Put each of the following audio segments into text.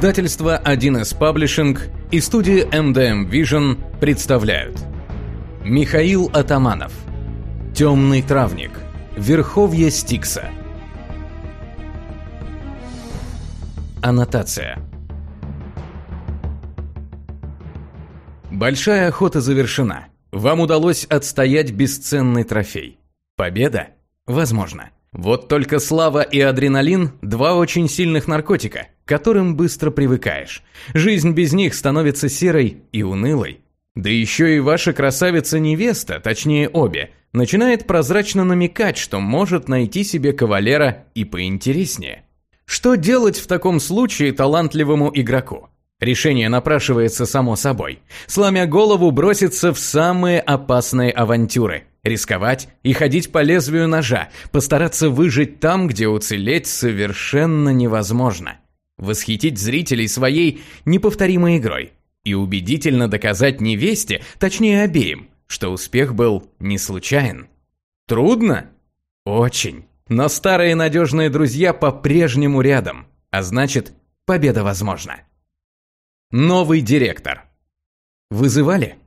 Издательство 1С Паблишинг и студия MDM Vision представляют Михаил Атаманов Темный травник Верховье Стикса Аннотация Большая охота завершена. Вам удалось отстоять бесценный трофей. Победа? Возможно. Вот только слава и адреналин – два очень сильных наркотика, к которым быстро привыкаешь. Жизнь без них становится серой и унылой. Да еще и ваша красавица-невеста, точнее обе, начинает прозрачно намекать, что может найти себе кавалера и поинтереснее. Что делать в таком случае талантливому игроку? Решение напрашивается само собой. Сломя голову, броситься в самые опасные авантюры – Рисковать и ходить по лезвию ножа, постараться выжить там, где уцелеть совершенно невозможно. Восхитить зрителей своей неповторимой игрой и убедительно доказать невесте, точнее обеим, что успех был не случайен. Трудно? Очень. Но старые надежные друзья по-прежнему рядом, а значит, победа возможна. Новый директор. Вызывали?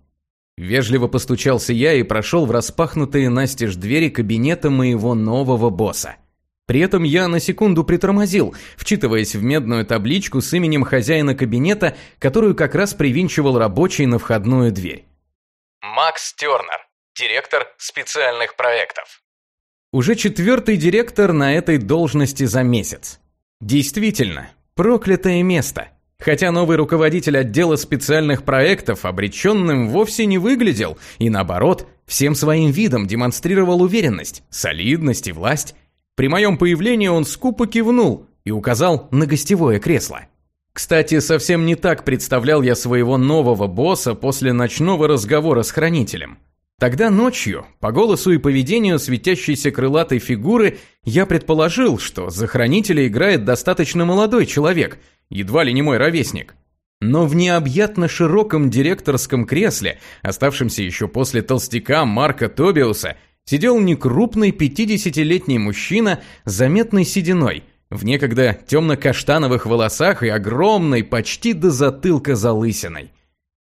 Вежливо постучался я и прошел в распахнутые настежь двери кабинета моего нового босса. При этом я на секунду притормозил, вчитываясь в медную табличку с именем хозяина кабинета, которую как раз привинчивал рабочий на входную дверь. Макс Тернер, директор специальных проектов. Уже четвертый директор на этой должности за месяц. Действительно, проклятое место. Хотя новый руководитель отдела специальных проектов обреченным вовсе не выглядел, и наоборот, всем своим видом демонстрировал уверенность, солидность и власть. При моем появлении он скупо кивнул и указал на гостевое кресло. Кстати, совсем не так представлял я своего нового босса после ночного разговора с хранителем. Тогда ночью, по голосу и поведению светящейся крылатой фигуры, я предположил, что за хранителя играет достаточно молодой человек – едва ли не мой ровесник. Но в необъятно широком директорском кресле, оставшемся еще после толстяка Марка Тобиуса, сидел некрупный 50-летний мужчина с заметной сединой, в некогда темно-каштановых волосах и огромной, почти до затылка залысиной.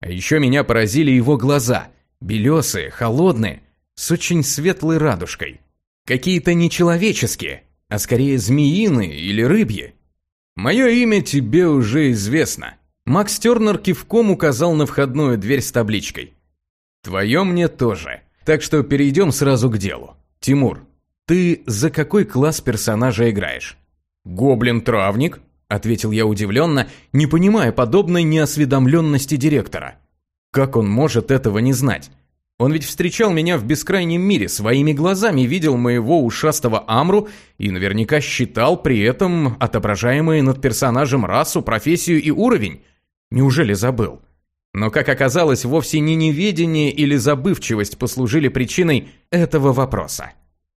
А еще меня поразили его глаза, белесые, холодные, с очень светлой радужкой. Какие-то нечеловеческие, а скорее змеиные или рыбьи. «Мое имя тебе уже известно». Макс Тернер кивком указал на входную дверь с табличкой. «Твое мне тоже. Так что перейдем сразу к делу. Тимур, ты за какой класс персонажа играешь?» «Гоблин-травник», — ответил я удивленно, не понимая подобной неосведомленности директора. «Как он может этого не знать? Он ведь встречал меня в бескрайнем мире, своими глазами видел моего ушастого Амру и наверняка считал при этом отображаемые над персонажем расу, профессию и уровень. Неужели забыл? Но, как оказалось, вовсе не неведение или забывчивость послужили причиной этого вопроса.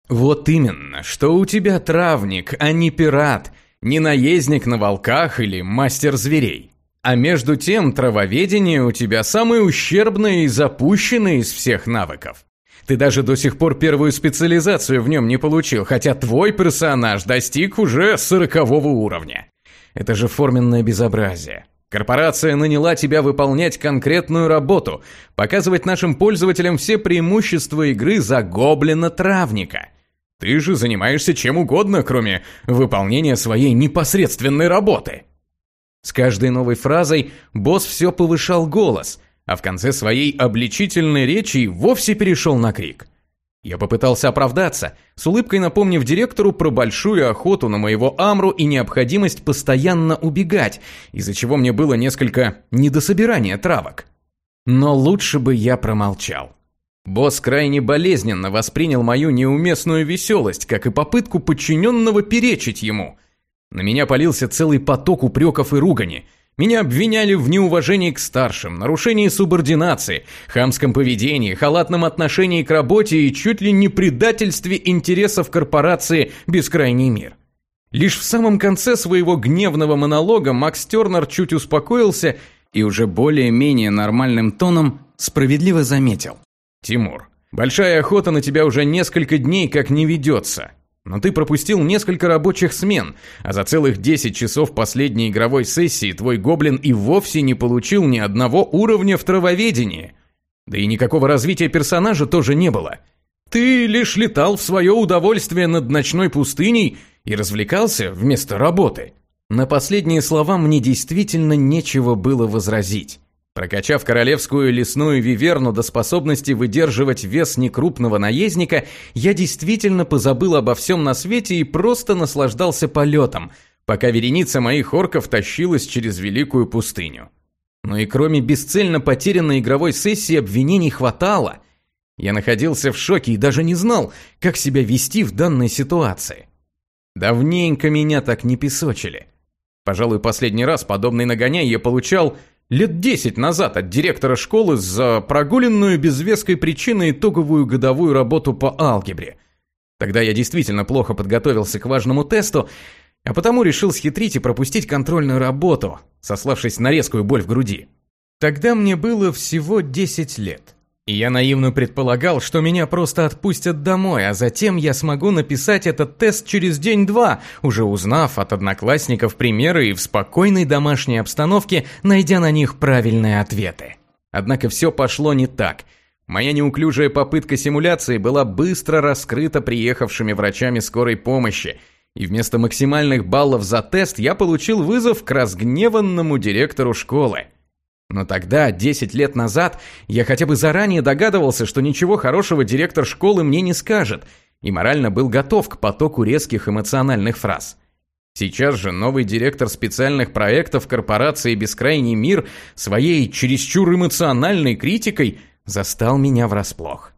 Вот именно, что у тебя травник, а не пират, не наездник на волках или мастер зверей. А между тем, травоведение у тебя самое ущербное и запущенное из всех навыков. Ты даже до сих пор первую специализацию в нем не получил, хотя твой персонаж достиг уже сорокового уровня. Это же форменное безобразие. Корпорация наняла тебя выполнять конкретную работу, показывать нашим пользователям все преимущества игры за гоблина-травника. Ты же занимаешься чем угодно, кроме выполнения своей непосредственной работы. С каждой новой фразой босс все повышал голос, а в конце своей обличительной речи вовсе перешел на крик. Я попытался оправдаться, с улыбкой напомнив директору про большую охоту на моего Амру и необходимость постоянно убегать, из-за чего мне было несколько недособирания травок. Но лучше бы я промолчал. Босс крайне болезненно воспринял мою неуместную веселость, как и попытку подчиненного перечить ему – на меня полился целый поток упреков и ругани. Меня обвиняли в неуважении к старшим, нарушении субординации, хамском поведении, халатном отношении к работе и чуть ли не предательстве интересов корпорации «Бескрайний мир». Лишь в самом конце своего гневного монолога Макс Тернер чуть успокоился и уже более-менее нормальным тоном справедливо заметил. «Тимур, большая охота на тебя уже несколько дней как не ведется. Но ты пропустил несколько рабочих смен, а за целых 10 часов последней игровой сессии твой гоблин и вовсе не получил ни одного уровня в травоведении. Да и никакого развития персонажа тоже не было. Ты лишь летал в свое удовольствие над ночной пустыней и развлекался вместо работы. На последние слова мне действительно нечего было возразить. Прокачав королевскую лесную виверну до способности выдерживать вес некрупного наездника, я действительно позабыл обо всем на свете и просто наслаждался полетом, пока вереница моих орков тащилась через великую пустыню. Но и кроме бесцельно потерянной игровой сессии обвинений хватало. Я находился в шоке и даже не знал, как себя вести в данной ситуации. Давненько меня так не песочили. Пожалуй, последний раз подобный нагоняй я получал лет десять назад от директора школы за прогуленную без веской причины итоговую годовую работу по алгебре. Тогда я действительно плохо подготовился к важному тесту, а потому решил схитрить и пропустить контрольную работу, сославшись на резкую боль в груди. Тогда мне было всего 10 лет. И я наивно предполагал, что меня просто отпустят домой, а затем я смогу написать этот тест через день-два, уже узнав от одноклассников примеры и в спокойной домашней обстановке, найдя на них правильные ответы. Однако все пошло не так. Моя неуклюжая попытка симуляции была быстро раскрыта приехавшими врачами скорой помощи, и вместо максимальных баллов за тест я получил вызов к разгневанному директору школы. Но тогда, 10 лет назад, я хотя бы заранее догадывался, что ничего хорошего директор школы мне не скажет, и морально был готов к потоку резких эмоциональных фраз. Сейчас же новый директор специальных проектов корпорации «Бескрайний мир» своей чересчур эмоциональной критикой застал меня врасплох.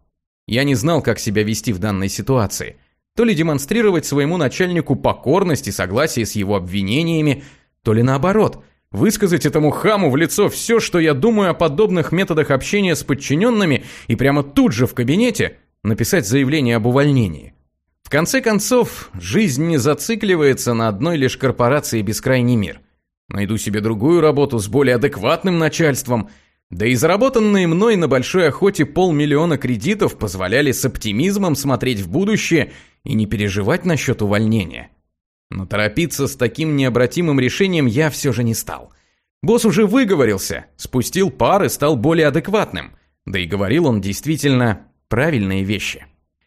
Я не знал, как себя вести в данной ситуации. То ли демонстрировать своему начальнику покорность и согласие с его обвинениями, то ли наоборот – Высказать этому хаму в лицо все, что я думаю о подобных методах общения с подчиненными, и прямо тут же в кабинете написать заявление об увольнении. В конце концов, жизнь не зацикливается на одной лишь корпорации «Бескрайний мир». Найду себе другую работу с более адекватным начальством, да и заработанные мной на большой охоте полмиллиона кредитов позволяли с оптимизмом смотреть в будущее и не переживать насчет увольнения. Но торопиться с таким необратимым решением я все же не стал. Босс уже выговорился, спустил пар и стал более адекватным. Да и говорил он действительно правильные вещи.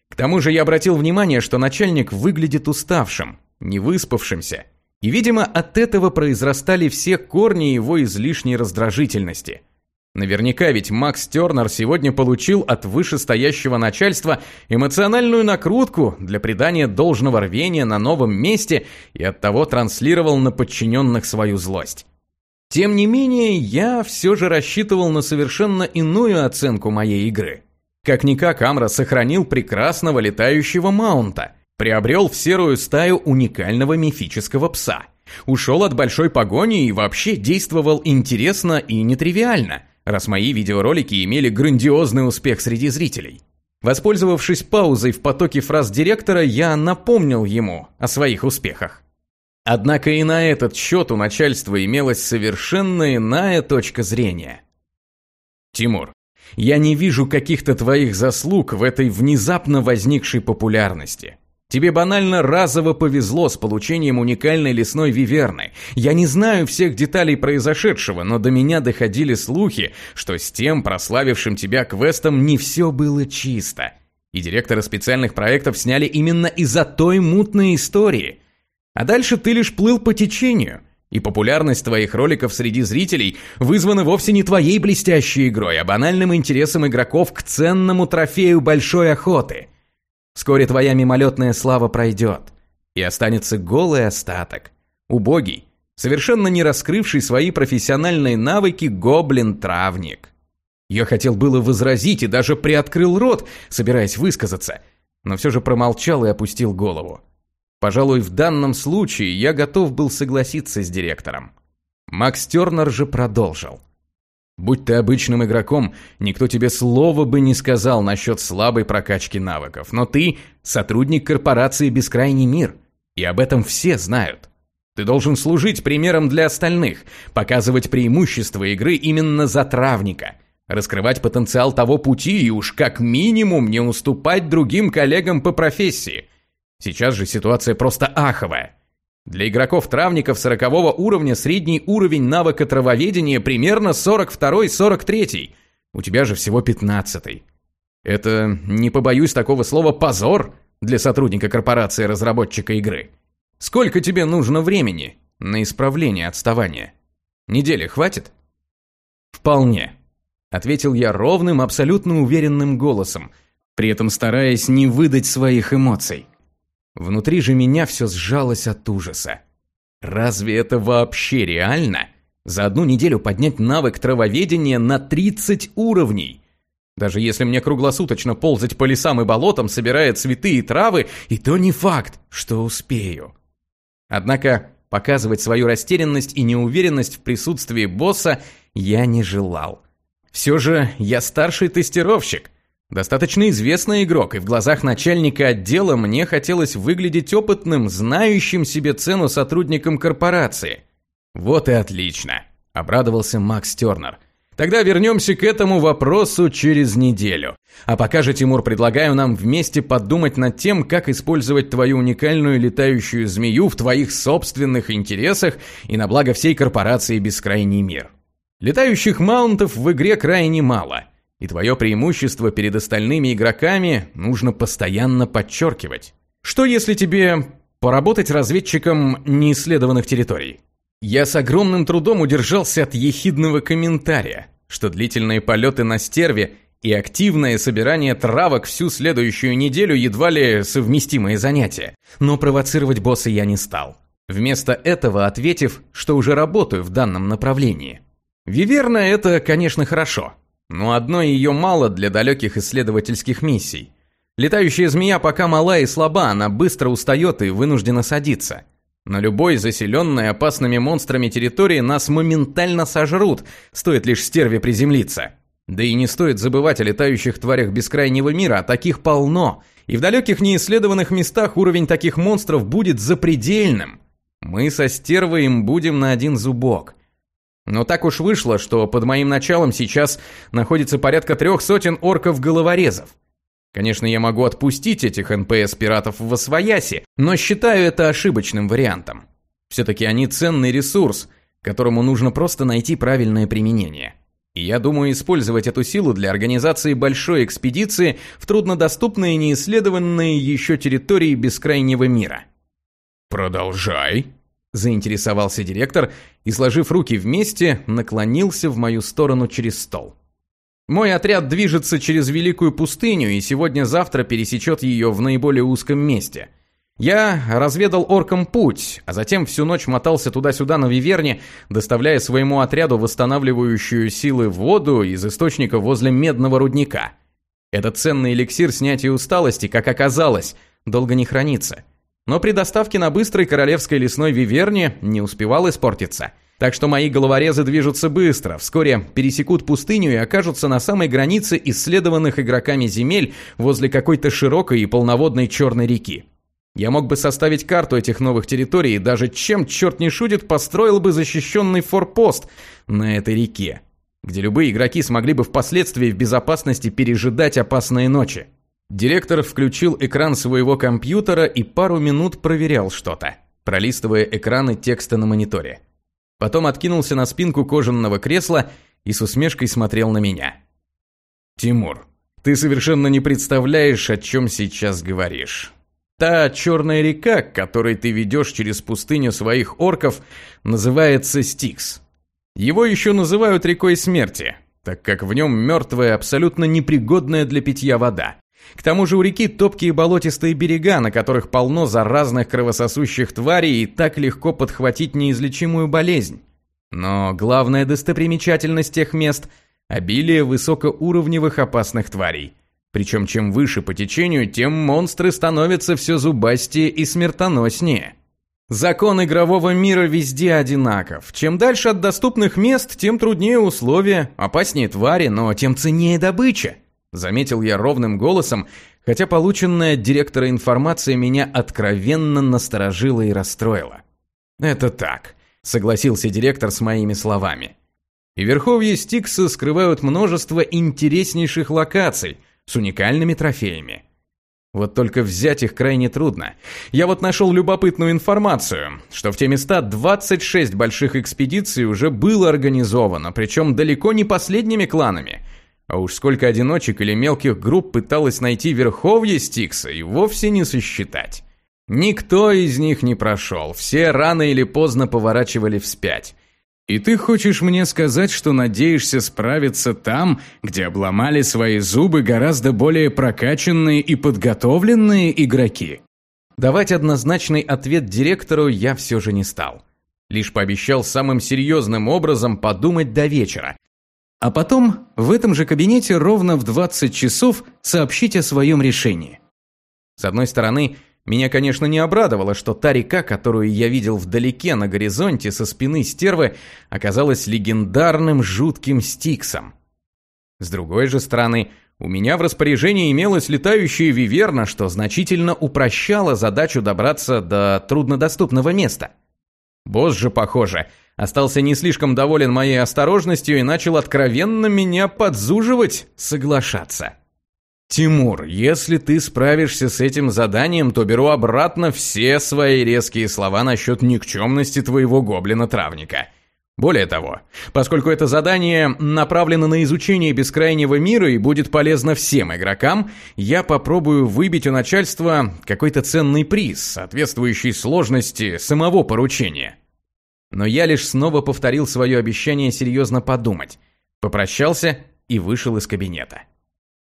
К тому же я обратил внимание, что начальник выглядит уставшим, невыспавшимся. И, видимо, от этого произрастали все корни его излишней раздражительности – Наверняка ведь Макс Тернер сегодня получил от вышестоящего начальства эмоциональную накрутку для придания должного рвения на новом месте и оттого транслировал на подчиненных свою злость. Тем не менее, я все же рассчитывал на совершенно иную оценку моей игры. Как-никак Амра сохранил прекрасного летающего маунта, приобрел в серую стаю уникального мифического пса, ушел от большой погони и вообще действовал интересно и нетривиально – раз мои видеоролики имели грандиозный успех среди зрителей. Воспользовавшись паузой в потоке фраз директора, я напомнил ему о своих успехах. Однако и на этот счет у начальства имелась совершенно иная точка зрения. «Тимур, я не вижу каких-то твоих заслуг в этой внезапно возникшей популярности. Тебе банально разово повезло с получением уникальной лесной виверны. Я не знаю всех деталей произошедшего, но до меня доходили слухи, что с тем прославившим тебя квестом не все было чисто. И директоры специальных проектов сняли именно из-за той мутной истории. А дальше ты лишь плыл по течению. И популярность твоих роликов среди зрителей вызвана вовсе не твоей блестящей игрой, а банальным интересом игроков к ценному трофею большой охоты – Вскоре твоя мимолетная слава пройдет, и останется голый остаток. Убогий, совершенно не раскрывший свои профессиональные навыки гоблин-травник. Я хотел было возразить и даже приоткрыл рот, собираясь высказаться, но все же промолчал и опустил голову. Пожалуй, в данном случае я готов был согласиться с директором. Макс Тернер же продолжил. Будь ты обычным игроком, никто тебе слова бы не сказал насчет слабой прокачки навыков. Но ты сотрудник корпорации «Бескрайний мир», и об этом все знают. Ты должен служить примером для остальных, показывать преимущества игры именно за травника, раскрывать потенциал того пути и уж как минимум не уступать другим коллегам по профессии. Сейчас же ситуация просто аховая. Для игроков-травников 40 уровня средний уровень навыка травоведения примерно 42-43. У тебя же всего 15. -й. Это, не побоюсь такого слова, позор для сотрудника корпорации разработчика игры. Сколько тебе нужно времени на исправление отставания? Недели хватит? Вполне, ответил я ровным, абсолютно уверенным голосом, при этом стараясь не выдать своих эмоций. Внутри же меня все сжалось от ужаса. Разве это вообще реально? За одну неделю поднять навык травоведения на 30 уровней? Даже если мне круглосуточно ползать по лесам и болотам, собирая цветы и травы, и то не факт, что успею. Однако показывать свою растерянность и неуверенность в присутствии босса я не желал. Все же я старший тестировщик, достаточно известный игрок, и в глазах начальника отдела мне хотелось выглядеть опытным, знающим себе цену сотрудником корпорации. Вот и отлично, обрадовался Макс Тернер. Тогда вернемся к этому вопросу через неделю. А пока же, Тимур, предлагаю нам вместе подумать над тем, как использовать твою уникальную летающую змею в твоих собственных интересах и на благо всей корпорации «Бескрайний мир». Летающих маунтов в игре крайне мало, и твое преимущество перед остальными игроками нужно постоянно подчеркивать. Что если тебе поработать разведчиком неисследованных территорий? Я с огромным трудом удержался от ехидного комментария, что длительные полеты на стерве и активное собирание травок всю следующую неделю едва ли совместимые занятия. Но провоцировать босса я не стал. Вместо этого ответив, что уже работаю в данном направлении. Виверна это, конечно, хорошо, но одной ее мало для далеких исследовательских миссий. Летающая змея пока мала и слаба, она быстро устает и вынуждена садиться. На любой заселенной опасными монстрами территории нас моментально сожрут, стоит лишь стерве приземлиться. Да и не стоит забывать о летающих тварях бескрайнего мира, а таких полно. И в далеких неисследованных местах уровень таких монстров будет запредельным. Мы со стервой им будем на один зубок. Но так уж вышло, что под моим началом сейчас находится порядка трех сотен орков-головорезов. Конечно, я могу отпустить этих НПС-пиратов в Освояси, но считаю это ошибочным вариантом. Все-таки они ценный ресурс, которому нужно просто найти правильное применение. И я думаю использовать эту силу для организации большой экспедиции в труднодоступные неисследованные еще территории бескрайнего мира. «Продолжай», – заинтересовался директор и, сложив руки вместе, наклонился в мою сторону через стол. Мой отряд движется через Великую пустыню и сегодня-завтра пересечет ее в наиболее узком месте. Я разведал оркам путь, а затем всю ночь мотался туда-сюда на Виверне, доставляя своему отряду восстанавливающую силы воду из источника возле медного рудника. Этот ценный эликсир снятия усталости, как оказалось, долго не хранится. Но при доставке на быстрой королевской лесной Виверне не успевал испортиться – так что мои головорезы движутся быстро, вскоре пересекут пустыню и окажутся на самой границе исследованных игроками земель возле какой-то широкой и полноводной черной реки. Я мог бы составить карту этих новых территорий и даже чем черт не шутит, построил бы защищенный форпост на этой реке, где любые игроки смогли бы впоследствии в безопасности пережидать опасные ночи. Директор включил экран своего компьютера и пару минут проверял что-то, пролистывая экраны текста на мониторе. Потом откинулся на спинку кожаного кресла и с усмешкой смотрел на меня. «Тимур, ты совершенно не представляешь, о чем сейчас говоришь. Та черная река, к которой ты ведешь через пустыню своих орков, называется Стикс. Его еще называют рекой смерти, так как в нем мертвая, абсолютно непригодная для питья вода. К тому же у реки топкие болотистые берега, на которых полно заразных кровососущих тварей и так легко подхватить неизлечимую болезнь. Но главная достопримечательность тех мест – обилие высокоуровневых опасных тварей. Причем чем выше по течению, тем монстры становятся все зубастее и смертоноснее. Закон игрового мира везде одинаков. Чем дальше от доступных мест, тем труднее условия, опаснее твари, но тем ценнее добыча. Заметил я ровным голосом, хотя полученная от директора информация меня откровенно насторожила и расстроила. «Это так», — согласился директор с моими словами. «И верховье Стикса скрывают множество интереснейших локаций с уникальными трофеями. Вот только взять их крайне трудно. Я вот нашел любопытную информацию, что в те места 26 больших экспедиций уже было организовано, причем далеко не последними кланами. А уж сколько одиночек или мелких групп пыталось найти верховье Стикса, и вовсе не сосчитать. Никто из них не прошел, все рано или поздно поворачивали вспять. И ты хочешь мне сказать, что надеешься справиться там, где обломали свои зубы гораздо более прокачанные и подготовленные игроки? Давать однозначный ответ директору я все же не стал. Лишь пообещал самым серьезным образом подумать до вечера. А потом в этом же кабинете ровно в 20 часов сообщить о своем решении. С одной стороны, меня, конечно, не обрадовало, что та река, которую я видел вдалеке на горизонте со спины стервы, оказалась легендарным жутким стиксом. С другой же стороны, у меня в распоряжении имелась летающая виверна, что значительно упрощало задачу добраться до труднодоступного места. Босс же, похоже, остался не слишком доволен моей осторожностью и начал откровенно меня подзуживать соглашаться. «Тимур, если ты справишься с этим заданием, то беру обратно все свои резкие слова насчет никчемности твоего гоблина-травника. Более того, поскольку это задание направлено на изучение бескрайнего мира и будет полезно всем игрокам, я попробую выбить у начальства какой-то ценный приз, соответствующий сложности самого поручения». Но я лишь снова повторил свое обещание серьезно подумать, попрощался и вышел из кабинета.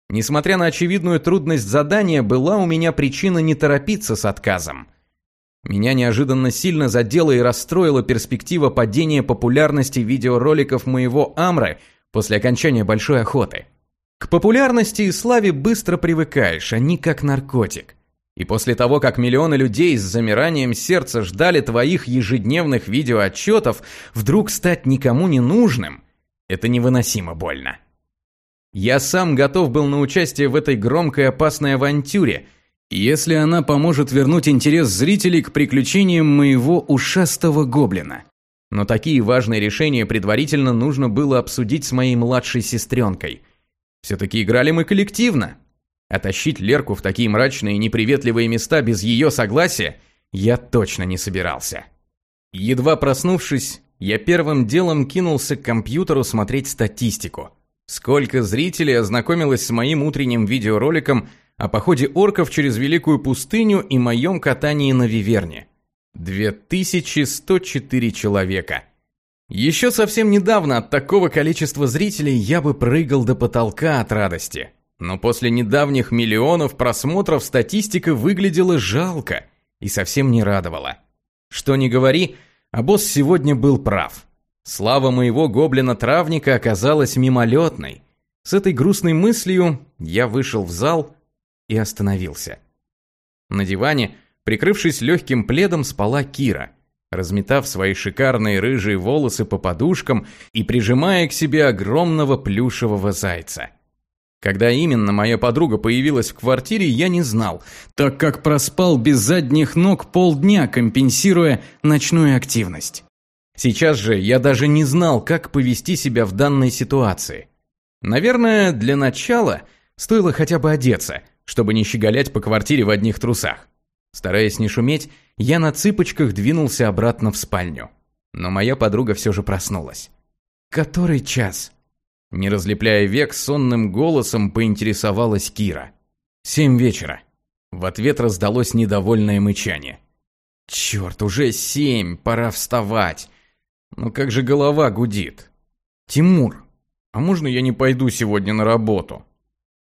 Несмотря на очевидную трудность задания, была у меня причина не торопиться с отказом. Меня неожиданно сильно задела и расстроила перспектива падения популярности видеороликов моего Амры после окончания большой охоты. К популярности и славе быстро привыкаешь, они как наркотик. И после того, как миллионы людей с замиранием сердца ждали твоих ежедневных видеоотчетов, вдруг стать никому не нужным – это невыносимо больно. Я сам готов был на участие в этой громкой опасной авантюре, если она поможет вернуть интерес зрителей к приключениям моего ушастого гоблина. Но такие важные решения предварительно нужно было обсудить с моей младшей сестренкой. Все-таки играли мы коллективно. А тащить Лерку в такие мрачные и неприветливые места без ее согласия я точно не собирался. Едва проснувшись, я первым делом кинулся к компьютеру смотреть статистику – Сколько зрителей ознакомилось с моим утренним видеороликом о походе орков через Великую пустыню и моем катании на Виверне? 2104 человека. Еще совсем недавно от такого количества зрителей я бы прыгал до потолка от радости. Но после недавних миллионов просмотров статистика выглядела жалко и совсем не радовала. Что ни говори, а босс сегодня был прав. Слава моего гоблина-травника оказалась мимолетной. С этой грустной мыслью я вышел в зал и остановился. На диване, прикрывшись легким пледом, спала Кира, разметав свои шикарные рыжие волосы по подушкам и прижимая к себе огромного плюшевого зайца. Когда именно моя подруга появилась в квартире, я не знал, так как проспал без задних ног полдня, компенсируя ночную активность. Сейчас же я даже не знал, как повести себя в данной ситуации. Наверное, для начала стоило хотя бы одеться, чтобы не щеголять по квартире в одних трусах. Стараясь не шуметь, я на цыпочках двинулся обратно в спальню. Но моя подруга все же проснулась. «Который час?» Не разлепляя век, сонным голосом поинтересовалась Кира. «Семь вечера». В ответ раздалось недовольное мычание. «Черт, уже семь, пора вставать. Но как же голова гудит. Тимур, а можно я не пойду сегодня на работу?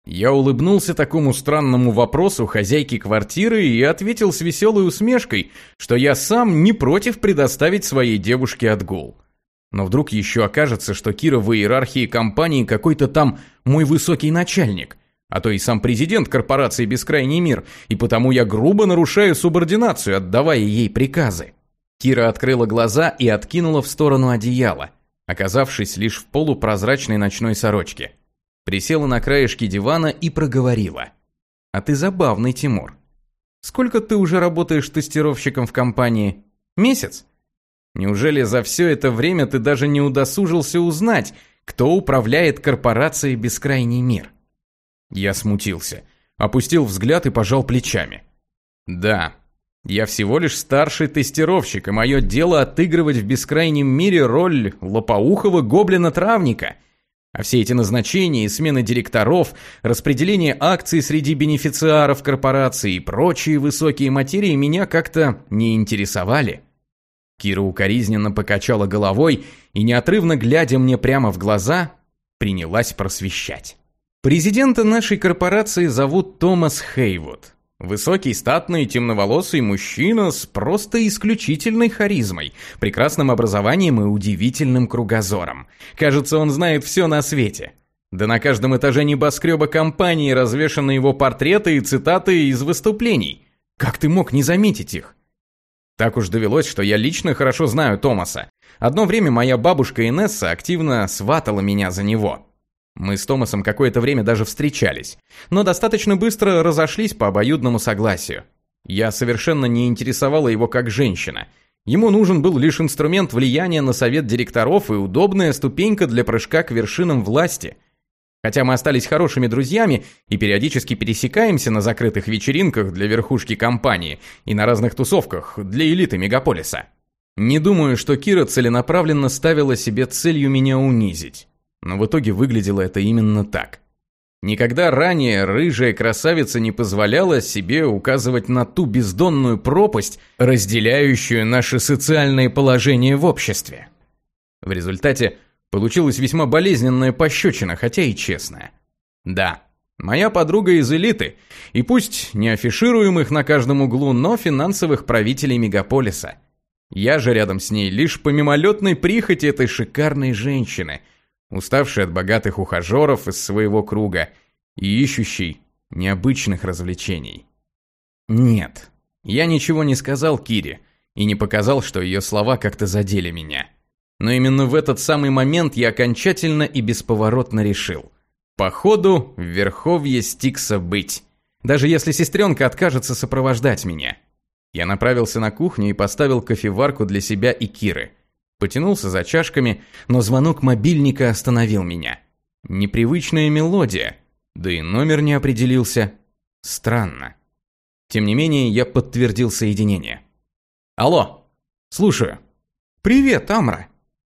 Я улыбнулся такому странному вопросу хозяйки квартиры и ответил с веселой усмешкой, что я сам не против предоставить своей девушке отгул. Но вдруг еще окажется, что Кира в иерархии компании какой-то там мой высокий начальник, а то и сам президент корпорации «Бескрайний мир», и потому я грубо нарушаю субординацию, отдавая ей приказы. Кира открыла глаза и откинула в сторону одеяло, оказавшись лишь в полупрозрачной ночной сорочке. Присела на краешке дивана и проговорила. «А ты забавный, Тимур. Сколько ты уже работаешь тестировщиком в компании? Месяц? Неужели за все это время ты даже не удосужился узнать, кто управляет корпорацией «Бескрайний мир»?» Я смутился. опустил взгляд и пожал плечами. Да, я всего лишь старший тестировщик, и мое дело отыгрывать в бескрайнем мире роль лопоухого гоблина-травника. А все эти назначения и смены директоров, распределение акций среди бенефициаров корпорации и прочие высокие материи меня как-то не интересовали. Кира укоризненно покачала головой и, неотрывно глядя мне прямо в глаза, принялась просвещать. Президента нашей корпорации зовут Томас Хейвуд. Высокий, статный, темноволосый мужчина с просто исключительной харизмой, прекрасным образованием и удивительным кругозором. Кажется, он знает все на свете. Да на каждом этаже небоскреба компании развешаны его портреты и цитаты из выступлений. Как ты мог не заметить их? Так уж довелось, что я лично хорошо знаю Томаса. Одно время моя бабушка Инесса активно сватала меня за него. Мы с Томасом какое-то время даже встречались, но достаточно быстро разошлись по обоюдному согласию. Я совершенно не интересовала его как женщина. Ему нужен был лишь инструмент влияния на совет директоров и удобная ступенька для прыжка к вершинам власти. Хотя мы остались хорошими друзьями и периодически пересекаемся на закрытых вечеринках для верхушки компании и на разных тусовках для элиты мегаполиса. Не думаю, что Кира целенаправленно ставила себе целью меня унизить но в итоге выглядело это именно так. Никогда ранее рыжая красавица не позволяла себе указывать на ту бездонную пропасть, разделяющую наше социальное положение в обществе. В результате получилась весьма болезненная пощечина, хотя и честная. Да, моя подруга из элиты, и пусть не афишируемых на каждом углу, но финансовых правителей мегаполиса. Я же рядом с ней лишь по мимолетной прихоти этой шикарной женщины – уставший от богатых ухажеров из своего круга и ищущий необычных развлечений. Нет, я ничего не сказал Кире и не показал, что ее слова как-то задели меня. Но именно в этот самый момент я окончательно и бесповоротно решил. Походу, в Верховье Стикса быть. Даже если сестренка откажется сопровождать меня. Я направился на кухню и поставил кофеварку для себя и Киры – Потянулся за чашками, но звонок мобильника остановил меня. Непривычная мелодия, да и номер не определился. Странно. Тем не менее, я подтвердил соединение. Алло, слушаю. Привет, Амра.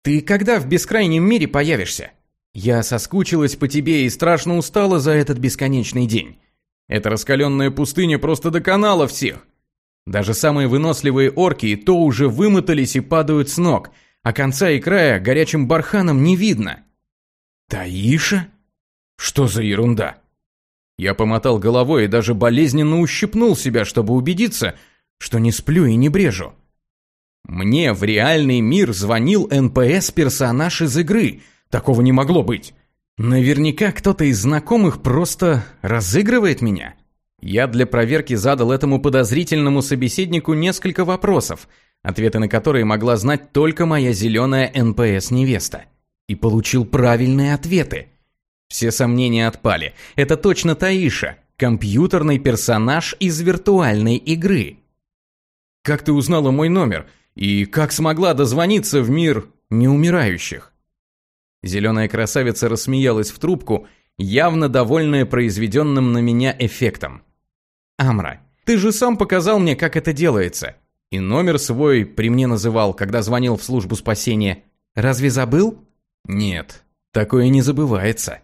Ты когда в бескрайнем мире появишься? Я соскучилась по тебе и страшно устала за этот бесконечный день. Эта раскаленная пустыня просто доконала всех. Даже самые выносливые орки и то уже вымотались и падают с ног – а конца и края горячим барханом не видно. Таиша? Что за ерунда? Я помотал головой и даже болезненно ущипнул себя, чтобы убедиться, что не сплю и не брежу. Мне в реальный мир звонил НПС-персонаж из игры. Такого не могло быть. Наверняка кто-то из знакомых просто разыгрывает меня. Я для проверки задал этому подозрительному собеседнику несколько вопросов, ответы на которые могла знать только моя зеленая НПС-невеста. И получил правильные ответы. Все сомнения отпали. Это точно Таиша, компьютерный персонаж из виртуальной игры. «Как ты узнала мой номер? И как смогла дозвониться в мир неумирающих?» Зеленая красавица рассмеялась в трубку, явно довольная произведенным на меня эффектом. «Амра, ты же сам показал мне, как это делается. И номер свой при мне называл, когда звонил в службу спасения. Разве забыл? Нет, такое не забывается.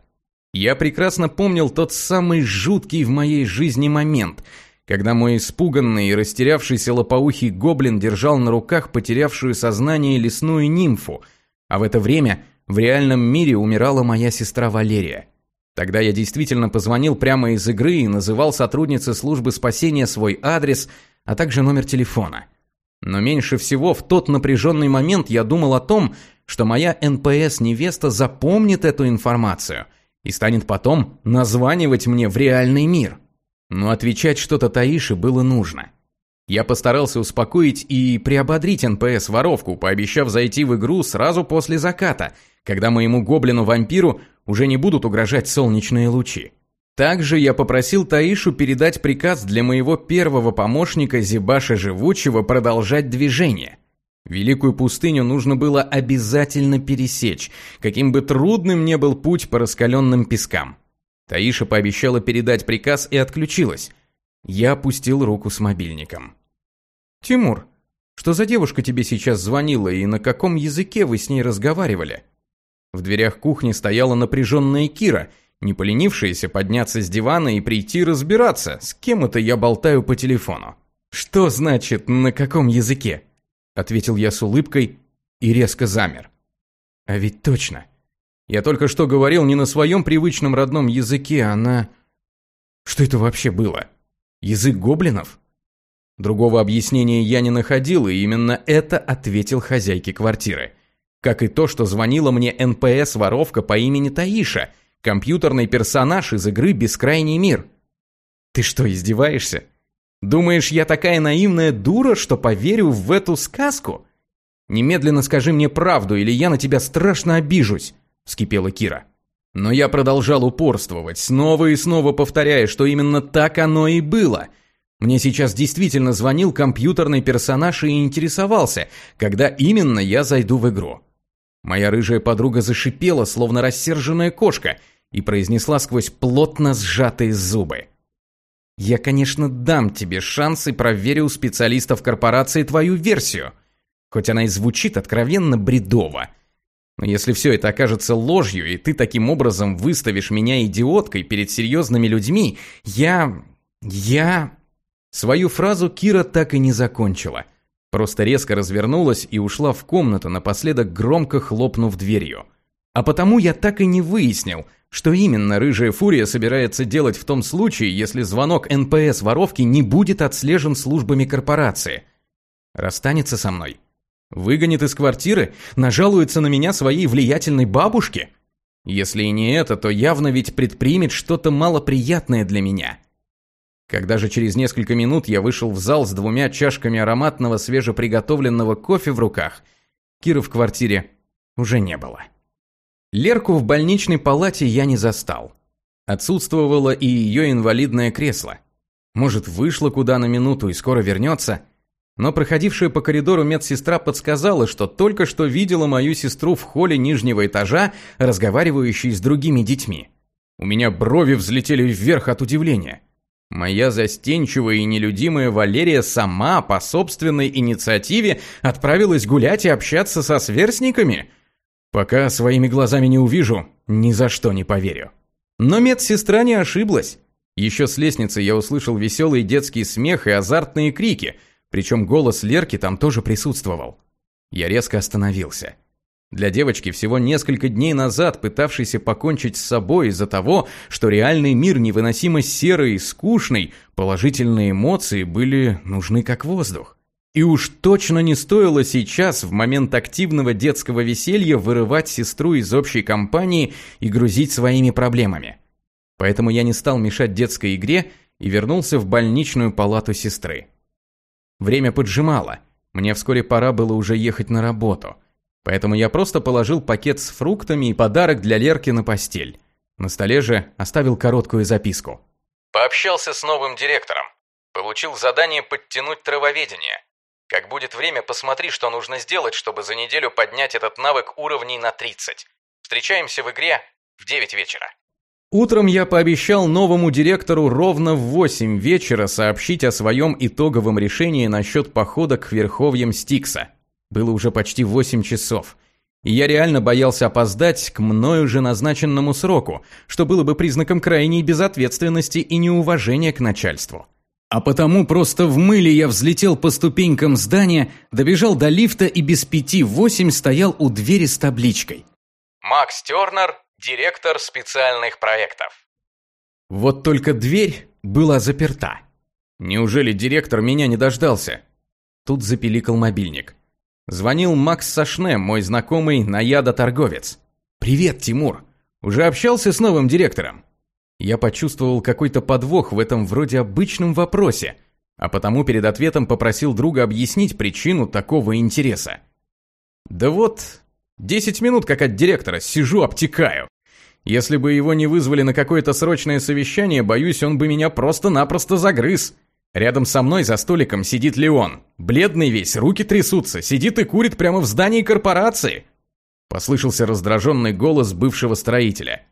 Я прекрасно помнил тот самый жуткий в моей жизни момент, когда мой испуганный и растерявшийся лопоухий гоблин держал на руках потерявшую сознание лесную нимфу, а в это время в реальном мире умирала моя сестра Валерия. Тогда я действительно позвонил прямо из игры и называл сотруднице службы спасения свой адрес, а также номер телефона – но меньше всего в тот напряженный момент я думал о том, что моя НПС-невеста запомнит эту информацию и станет потом названивать мне в реальный мир. Но отвечать что-то Таише было нужно. Я постарался успокоить и приободрить НПС-воровку, пообещав зайти в игру сразу после заката, когда моему гоблину-вампиру уже не будут угрожать солнечные лучи. Также я попросил Таишу передать приказ для моего первого помощника Зибаша Живучего продолжать движение. Великую пустыню нужно было обязательно пересечь, каким бы трудным ни был путь по раскаленным пескам. Таиша пообещала передать приказ и отключилась. Я опустил руку с мобильником. «Тимур, что за девушка тебе сейчас звонила и на каком языке вы с ней разговаривали?» В дверях кухни стояла напряженная Кира, не поленившаяся подняться с дивана и прийти разбираться, с кем это я болтаю по телефону. «Что значит «на каком языке»?» Ответил я с улыбкой и резко замер. А ведь точно. Я только что говорил не на своем привычном родном языке, а на... Что это вообще было? Язык гоблинов? Другого объяснения я не находил, и именно это ответил хозяйке квартиры. Как и то, что звонила мне НПС-воровка по имени Таиша, компьютерный персонаж из игры «Бескрайний мир». Ты что, издеваешься? Думаешь, я такая наивная дура, что поверю в эту сказку? Немедленно скажи мне правду, или я на тебя страшно обижусь, вскипела Кира. Но я продолжал упорствовать, снова и снова повторяя, что именно так оно и было. Мне сейчас действительно звонил компьютерный персонаж и интересовался, когда именно я зайду в игру. Моя рыжая подруга зашипела, словно рассерженная кошка, и произнесла сквозь плотно сжатые зубы. «Я, конечно, дам тебе шанс и проверю у специалистов корпорации твою версию, хоть она и звучит откровенно бредово. Но если все это окажется ложью, и ты таким образом выставишь меня идиоткой перед серьезными людьми, я... я...» Свою фразу Кира так и не закончила. Просто резко развернулась и ушла в комнату, напоследок громко хлопнув дверью. А потому я так и не выяснил, что именно рыжая фурия собирается делать в том случае, если звонок НПС воровки не будет отслежен службами корпорации. Расстанется со мной? Выгонит из квартиры? Нажалуется на меня своей влиятельной бабушке? Если и не это, то явно ведь предпримет что-то малоприятное для меня. Когда же через несколько минут я вышел в зал с двумя чашками ароматного свежеприготовленного кофе в руках, Кира в квартире уже не было. Лерку в больничной палате я не застал. Отсутствовало и ее инвалидное кресло. Может, вышла куда на минуту и скоро вернется. Но проходившая по коридору медсестра подсказала, что только что видела мою сестру в холле нижнего этажа, разговаривающей с другими детьми. У меня брови взлетели вверх от удивления. Моя застенчивая и нелюдимая Валерия сама по собственной инициативе отправилась гулять и общаться со сверстниками – Пока своими глазами не увижу, ни за что не поверю. Но медсестра не ошиблась. Еще с лестницы я услышал веселый детский смех и азартные крики, причем голос Лерки там тоже присутствовал. Я резко остановился. Для девочки, всего несколько дней назад пытавшейся покончить с собой из-за того, что реальный мир невыносимо серый и скучный, положительные эмоции были нужны как воздух. И уж точно не стоило сейчас, в момент активного детского веселья, вырывать сестру из общей компании и грузить своими проблемами. Поэтому я не стал мешать детской игре и вернулся в больничную палату сестры. Время поджимало, мне вскоре пора было уже ехать на работу. Поэтому я просто положил пакет с фруктами и подарок для Лерки на постель. На столе же оставил короткую записку. Пообщался с новым директором. Получил задание подтянуть травоведение. Как будет время, посмотри, что нужно сделать, чтобы за неделю поднять этот навык уровней на 30. Встречаемся в игре в 9 вечера. Утром я пообещал новому директору ровно в 8 вечера сообщить о своем итоговом решении насчет похода к верховьям Стикса. Было уже почти 8 часов. И я реально боялся опоздать к мною же назначенному сроку, что было бы признаком крайней безответственности и неуважения к начальству. А потому просто в мыле я взлетел по ступенькам здания, добежал до лифта и без пяти восемь стоял у двери с табличкой. Макс Тернер, директор специальных проектов. Вот только дверь была заперта. Неужели директор меня не дождался? Тут запиликал мобильник. Звонил Макс Сашне, мой знакомый наядоторговец. «Привет, Тимур. Уже общался с новым директором?» Я почувствовал какой-то подвох в этом вроде обычном вопросе, а потому перед ответом попросил друга объяснить причину такого интереса. Да вот, 10 минут как от директора, сижу, обтекаю. Если бы его не вызвали на какое-то срочное совещание, боюсь, он бы меня просто-напросто загрыз. Рядом со мной за столиком сидит Леон. Бледный весь, руки трясутся, сидит и курит прямо в здании корпорации. Послышался раздраженный голос бывшего строителя.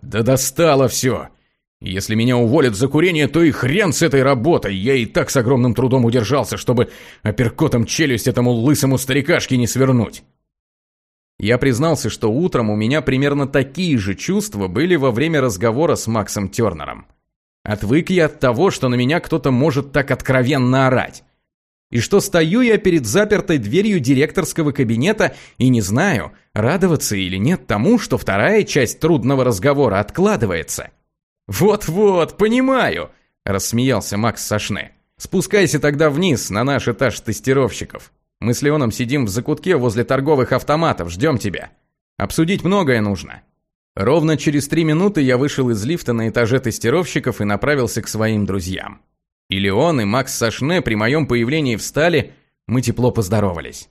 Да достало все. Если меня уволят за курение, то и хрен с этой работой. Я и так с огромным трудом удержался, чтобы апперкотом челюсть этому лысому старикашке не свернуть. Я признался, что утром у меня примерно такие же чувства были во время разговора с Максом Тернером. Отвык я от того, что на меня кто-то может так откровенно орать. И что стою я перед запертой дверью директорского кабинета и не знаю, радоваться или нет тому, что вторая часть трудного разговора откладывается. «Вот-вот, понимаю!» – рассмеялся Макс Сашне. «Спускайся тогда вниз, на наш этаж тестировщиков. Мы с Леоном сидим в закутке возле торговых автоматов, ждем тебя. Обсудить многое нужно». Ровно через три минуты я вышел из лифта на этаже тестировщиков и направился к своим друзьям. И Леон, и Макс Сашне при моем появлении встали, мы тепло поздоровались.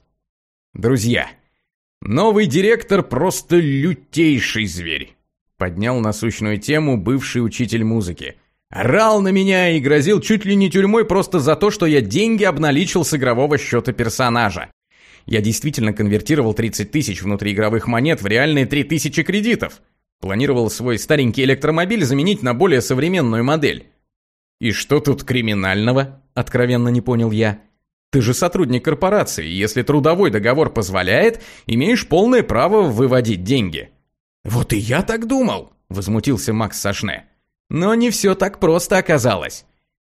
«Друзья, новый директор просто лютейший зверь», поднял насущную тему бывший учитель музыки. Орал на меня и грозил чуть ли не тюрьмой просто за то, что я деньги обналичил с игрового счета персонажа. Я действительно конвертировал 30 тысяч внутриигровых монет в реальные 3000 кредитов. Планировал свой старенький электромобиль заменить на более современную модель. «И что тут криминального?» – откровенно не понял я. «Ты же сотрудник корпорации, и если трудовой договор позволяет, имеешь полное право выводить деньги». «Вот и я так думал», – возмутился Макс Сашне. Но не все так просто оказалось.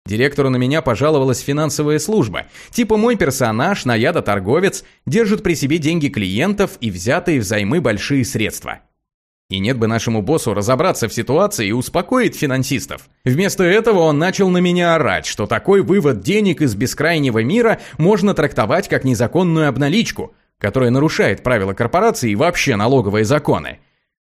Директору на меня пожаловалась финансовая служба. Типа мой персонаж, наядоторговец, держит при себе деньги клиентов и взятые взаймы большие средства. И нет бы нашему боссу разобраться в ситуации и успокоить финансистов. Вместо этого он начал на меня орать, что такой вывод денег из бескрайнего мира можно трактовать как незаконную обналичку, которая нарушает правила корпорации и вообще налоговые законы.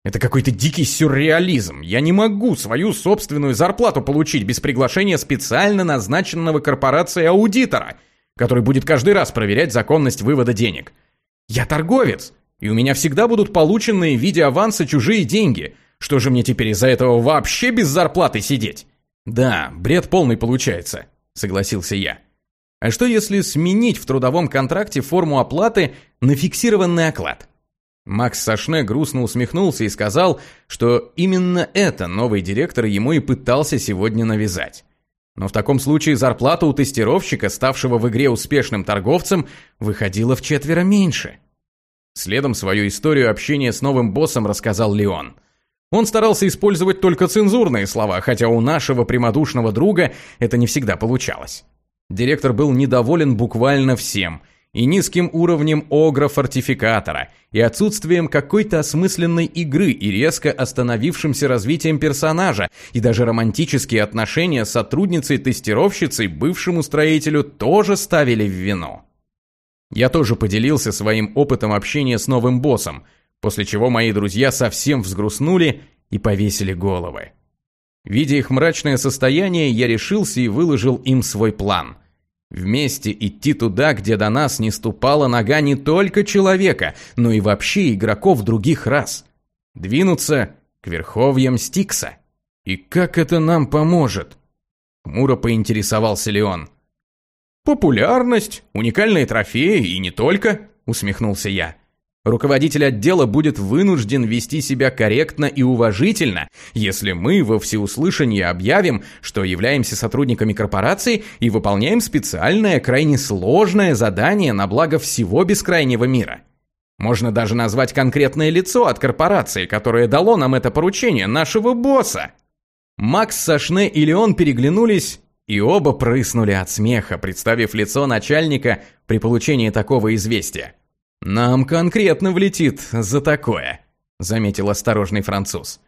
Это какой-то дикий сюрреализм. Я не могу свою собственную зарплату получить без приглашения специально назначенного корпорацией аудитора, который будет каждый раз проверять законность вывода денег. Я торговец, и у меня всегда будут полученные в виде аванса чужие деньги. Что же мне теперь из-за этого вообще без зарплаты сидеть? Да, бред полный получается, согласился я. А что если сменить в трудовом контракте форму оплаты на фиксированный оклад? Макс Сашне грустно усмехнулся и сказал, что именно это новый директор ему и пытался сегодня навязать. Но в таком случае зарплата у тестировщика, ставшего в игре успешным торговцем, выходила в четверо меньше. Следом свою историю общения с новым боссом рассказал Леон. Он старался использовать только цензурные слова, хотя у нашего прямодушного друга это не всегда получалось. Директор был недоволен буквально всем – и низким уровнем огра-фортификатора, и отсутствием какой-то осмысленной игры, и резко остановившимся развитием персонажа, и даже романтические отношения с сотрудницей-тестировщицей бывшему строителю тоже ставили в вину. Я тоже поделился своим опытом общения с новым боссом, после чего мои друзья совсем взгрустнули и повесили головы. Видя их мрачное состояние, я решился и выложил им свой план. Вместе идти туда, где до нас не ступала нога не только человека, но и вообще игроков других рас. Двинуться к верховьям Стикса. И как это нам поможет? Хмуро поинтересовался Леон. «Популярность, уникальные трофеи и не только», — усмехнулся я. «Руководитель отдела будет вынужден вести себя корректно и уважительно, если мы во всеуслышание объявим, что являемся сотрудниками корпорации и выполняем специальное, крайне сложное задание на благо всего бескрайнего мира». Можно даже назвать конкретное лицо от корпорации, которое дало нам это поручение, нашего босса. Макс, Сашне и Леон переглянулись и оба прыснули от смеха, представив лицо начальника при получении такого известия. «Нам конкретно влетит за такое», – заметил осторожный француз.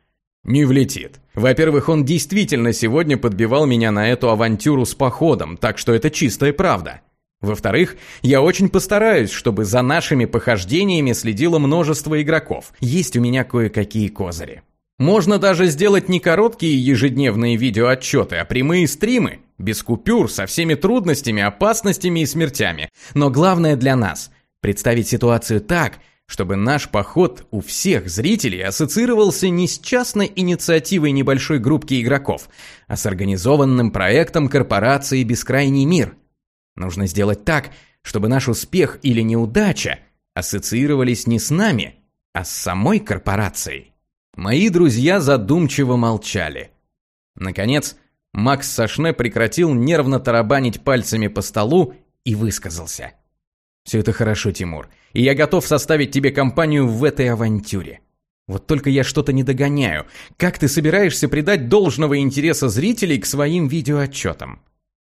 «Не влетит. Во-первых, он действительно сегодня подбивал меня на эту авантюру с походом, так что это чистая правда. Во-вторых, я очень постараюсь, чтобы за нашими похождениями следило множество игроков. Есть у меня кое-какие козыри. Можно даже сделать не короткие ежедневные видеоотчеты, а прямые стримы, без купюр, со всеми трудностями, опасностями и смертями. Но главное для нас – представить ситуацию так, чтобы наш поход у всех зрителей ассоциировался не с частной инициативой небольшой группки игроков, а с организованным проектом корпорации «Бескрайний мир». Нужно сделать так, чтобы наш успех или неудача ассоциировались не с нами, а с самой корпорацией. Мои друзья задумчиво молчали. Наконец, Макс Сашне прекратил нервно тарабанить пальцами по столу и высказался. «Все это хорошо, Тимур, и я готов составить тебе компанию в этой авантюре. Вот только я что-то не догоняю. Как ты собираешься придать должного интереса зрителей к своим видеоотчетам?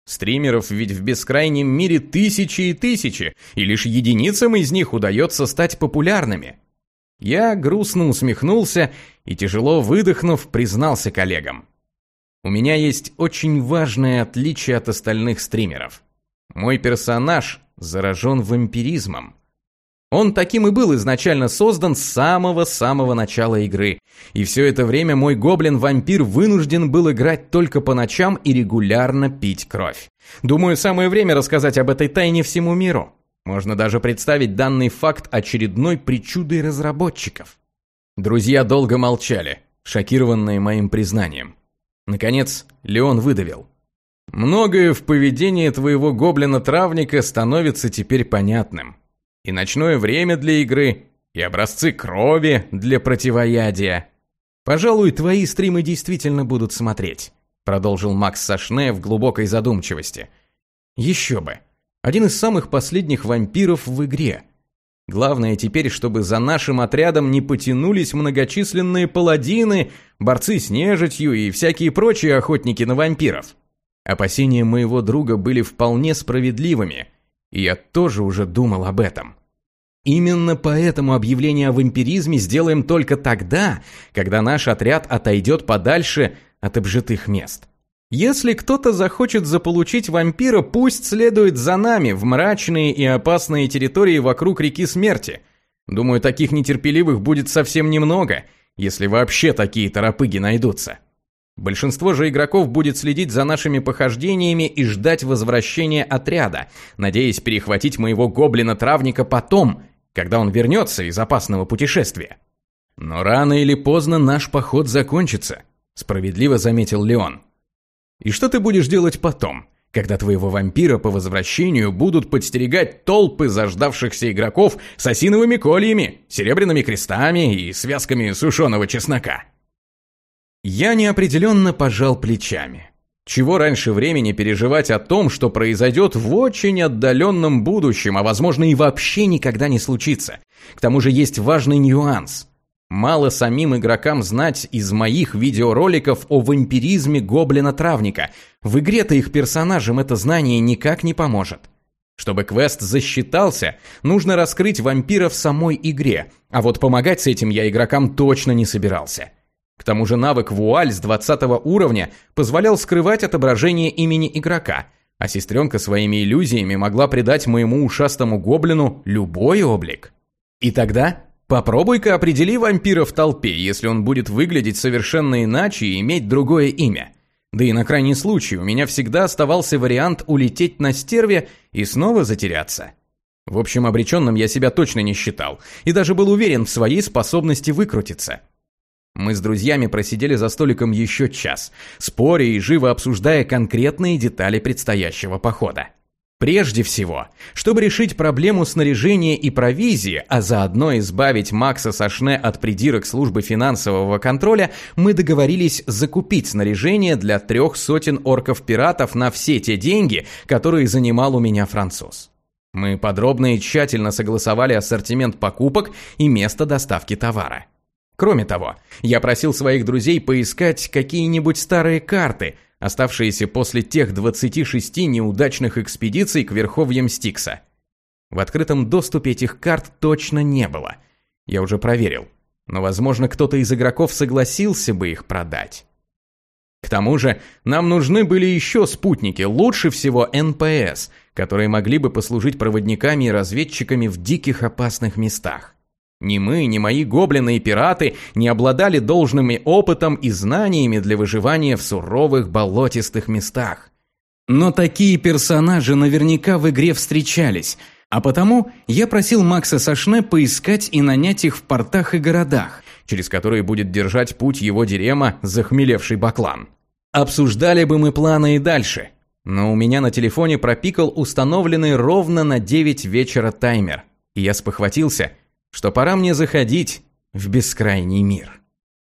Стримеров ведь в бескрайнем мире тысячи и тысячи, и лишь единицам из них удается стать популярными. Я грустно усмехнулся и, тяжело выдохнув, признался коллегам. У меня есть очень важное отличие от остальных стримеров. Мой персонаж заражен вампиризмом. Он таким и был изначально создан с самого-самого начала игры. И все это время мой гоблин-вампир вынужден был играть только по ночам и регулярно пить кровь. Думаю, самое время рассказать об этой тайне всему миру. Можно даже представить данный факт очередной причудой разработчиков. Друзья долго молчали, шокированные моим признанием. Наконец, Леон выдавил. «Многое в поведении твоего гоблина-травника становится теперь понятным и ночное время для игры, и образцы крови для противоядия. Пожалуй, твои стримы действительно будут смотреть, продолжил Макс Сашне в глубокой задумчивости. Еще бы. Один из самых последних вампиров в игре. Главное теперь, чтобы за нашим отрядом не потянулись многочисленные паладины, борцы с нежитью и всякие прочие охотники на вампиров. Опасения моего друга были вполне справедливыми, и я тоже уже думал об этом. Именно поэтому объявление о вампиризме сделаем только тогда, когда наш отряд отойдет подальше от обжитых мест. Если кто-то захочет заполучить вампира, пусть следует за нами в мрачные и опасные территории вокруг реки смерти. Думаю, таких нетерпеливых будет совсем немного, если вообще такие торопыги найдутся. Большинство же игроков будет следить за нашими похождениями и ждать возвращения отряда, надеясь перехватить моего гоблина-травника потом, когда он вернется из опасного путешествия. Но рано или поздно наш поход закончится, справедливо заметил Леон. И что ты будешь делать потом, когда твоего вампира по возвращению будут подстерегать толпы заждавшихся игроков с осиновыми кольями, серебряными крестами и связками сушеного чеснока? Я неопределенно пожал плечами. Чего раньше времени переживать о том, что произойдет в очень отдаленном будущем, а возможно и вообще никогда не случится. К тому же есть важный нюанс. Мало самим игрокам знать из моих видеороликов о вампиризме гоблина-травника. В игре-то их персонажам это знание никак не поможет. Чтобы квест засчитался, нужно раскрыть вампира в самой игре, а вот помогать с этим я игрокам точно не собирался. К тому же навык вуаль с 20 уровня позволял скрывать отображение имени игрока, а сестренка своими иллюзиями могла придать моему ушастому гоблину любой облик. И тогда попробуй-ка определи вампира в толпе, если он будет выглядеть совершенно иначе и иметь другое имя. Да и на крайний случай у меня всегда оставался вариант улететь на стерве и снова затеряться. В общем, обреченным я себя точно не считал, и даже был уверен в своей способности выкрутиться – мы с друзьями просидели за столиком еще час, споря и живо обсуждая конкретные детали предстоящего похода. Прежде всего, чтобы решить проблему снаряжения и провизии, а заодно избавить Макса Сашне от придирок службы финансового контроля, мы договорились закупить снаряжение для трех сотен орков-пиратов на все те деньги, которые занимал у меня француз. Мы подробно и тщательно согласовали ассортимент покупок и место доставки товара. Кроме того, я просил своих друзей поискать какие-нибудь старые карты, оставшиеся после тех 26 неудачных экспедиций к верховьям Стикса. В открытом доступе этих карт точно не было. Я уже проверил. Но, возможно, кто-то из игроков согласился бы их продать. К тому же, нам нужны были еще спутники, лучше всего НПС, которые могли бы послужить проводниками и разведчиками в диких опасных местах. Ни мы, ни мои гоблины и пираты не обладали должным опытом и знаниями для выживания в суровых болотистых местах. Но такие персонажи наверняка в игре встречались, а потому я просил Макса Сашне поискать и нанять их в портах и городах, через которые будет держать путь его дирема захмелевший баклан. Обсуждали бы мы планы и дальше, но у меня на телефоне пропикал установленный ровно на 9 вечера таймер, и я спохватился – что пора мне заходить в бескрайний мир.